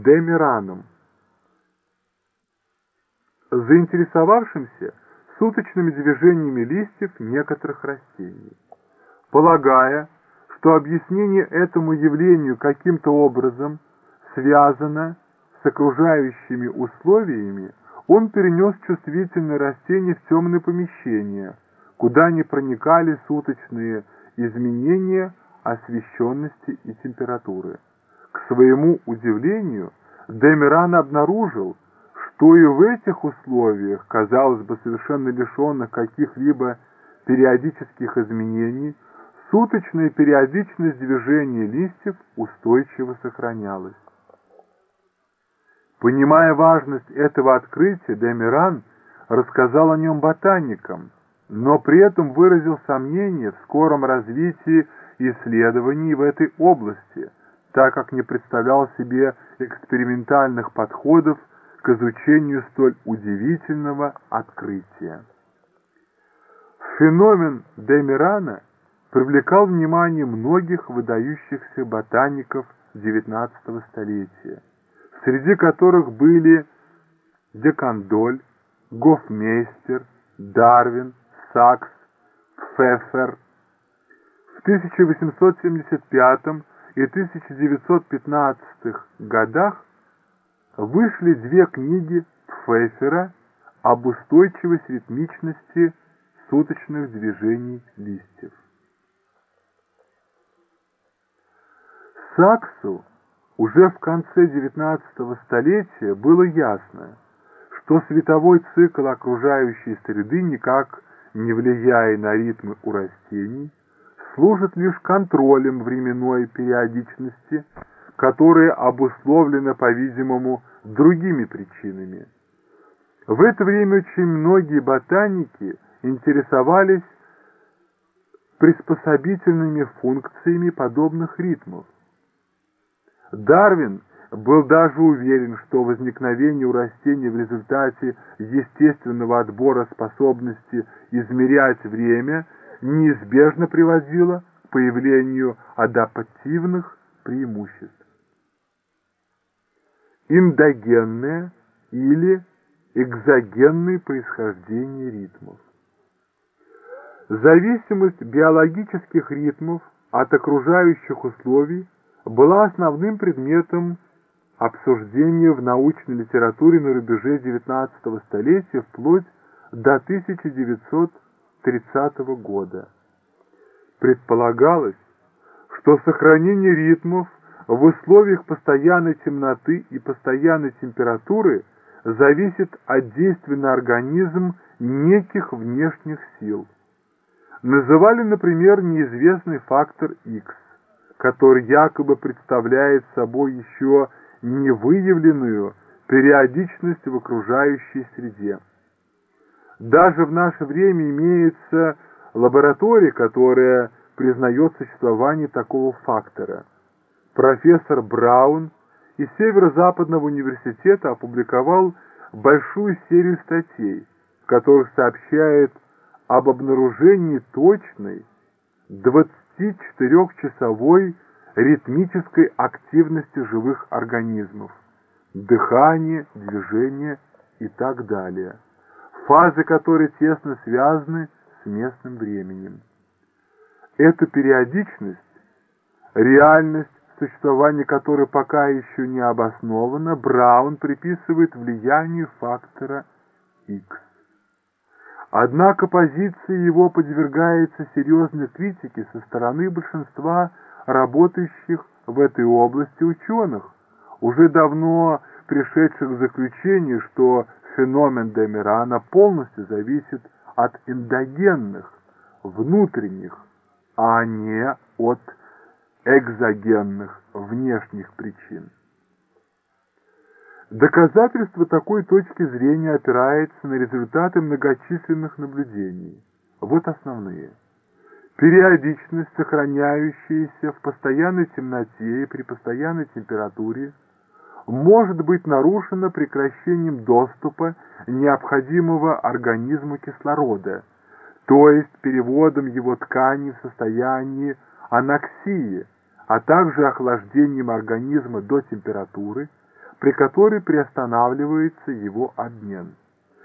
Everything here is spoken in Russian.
Демираном, заинтересовавшимся суточными движениями листьев некоторых растений. Полагая, что объяснение этому явлению каким-то образом связано с окружающими условиями, он перенес чувствительное растение в темное помещение, куда не проникали суточные изменения освещенности и температуры. К своему удивлению, Демиран обнаружил, что и в этих условиях, казалось бы, совершенно лишенных каких-либо периодических изменений, суточная периодичность движения листьев устойчиво сохранялась. Понимая важность этого открытия, Демиран рассказал о нем ботаникам, но при этом выразил сомнение в скором развитии исследований в этой области, так как не представлял себе экспериментальных подходов к изучению столь удивительного открытия. Феномен Демирана привлекал внимание многих выдающихся ботаников XIX столетия, среди которых были Декандоль, Гофмейстер, Дарвин, Сакс, Пфеффер. В 1875 и 1915 годах вышли две книги Пфеффера об устойчивости ритмичности суточных движений листьев. Саксу уже в конце XIX столетия было ясно, что световой цикл окружающей среды, никак не влияя на ритмы у растений, служит лишь контролем временной периодичности, которая обусловлена, по-видимому, другими причинами. В это время очень многие ботаники интересовались приспособительными функциями подобных ритмов. Дарвин был даже уверен, что возникновение у растений в результате естественного отбора способности измерять время неизбежно приводило к появлению адаптивных преимуществ. Эндогенное или экзогенное происхождение ритмов. Зависимость биологических ритмов от окружающих условий была основным предметом обсуждения в научной литературе на рубеже XIX столетия вплоть до 1930 года. Предполагалось, что сохранение ритмов в условиях постоянной темноты и постоянной температуры зависит от действия на организм неких внешних сил. Называли, например, неизвестный фактор X который якобы представляет собой еще невыявленную периодичность в окружающей среде. Даже в наше время имеется лаборатория, которая признает существование такого фактора. Профессор Браун из Северо-Западного университета опубликовал большую серию статей, в которых сообщает об обнаружении точной 20 24-часовой ритмической активности живых организмов, дыхание, движение и так далее, фазы которой тесно связаны с местным временем. Эту периодичность, реальность, существование которой пока еще не обосновано, Браун приписывает влиянию фактора X. Однако позиция его подвергается серьезной критике со стороны большинства работающих в этой области ученых, уже давно пришедших к заключению, что феномен Демирана полностью зависит от эндогенных, внутренних, а не от экзогенных, внешних причин. Доказательство такой точки зрения опирается на результаты многочисленных наблюдений. Вот основные. Периодичность, сохраняющаяся в постоянной темноте и при постоянной температуре, может быть нарушена прекращением доступа необходимого организму кислорода, то есть переводом его тканей в состояние аноксии, а также охлаждением организма до температуры, при которой приостанавливается его обмен.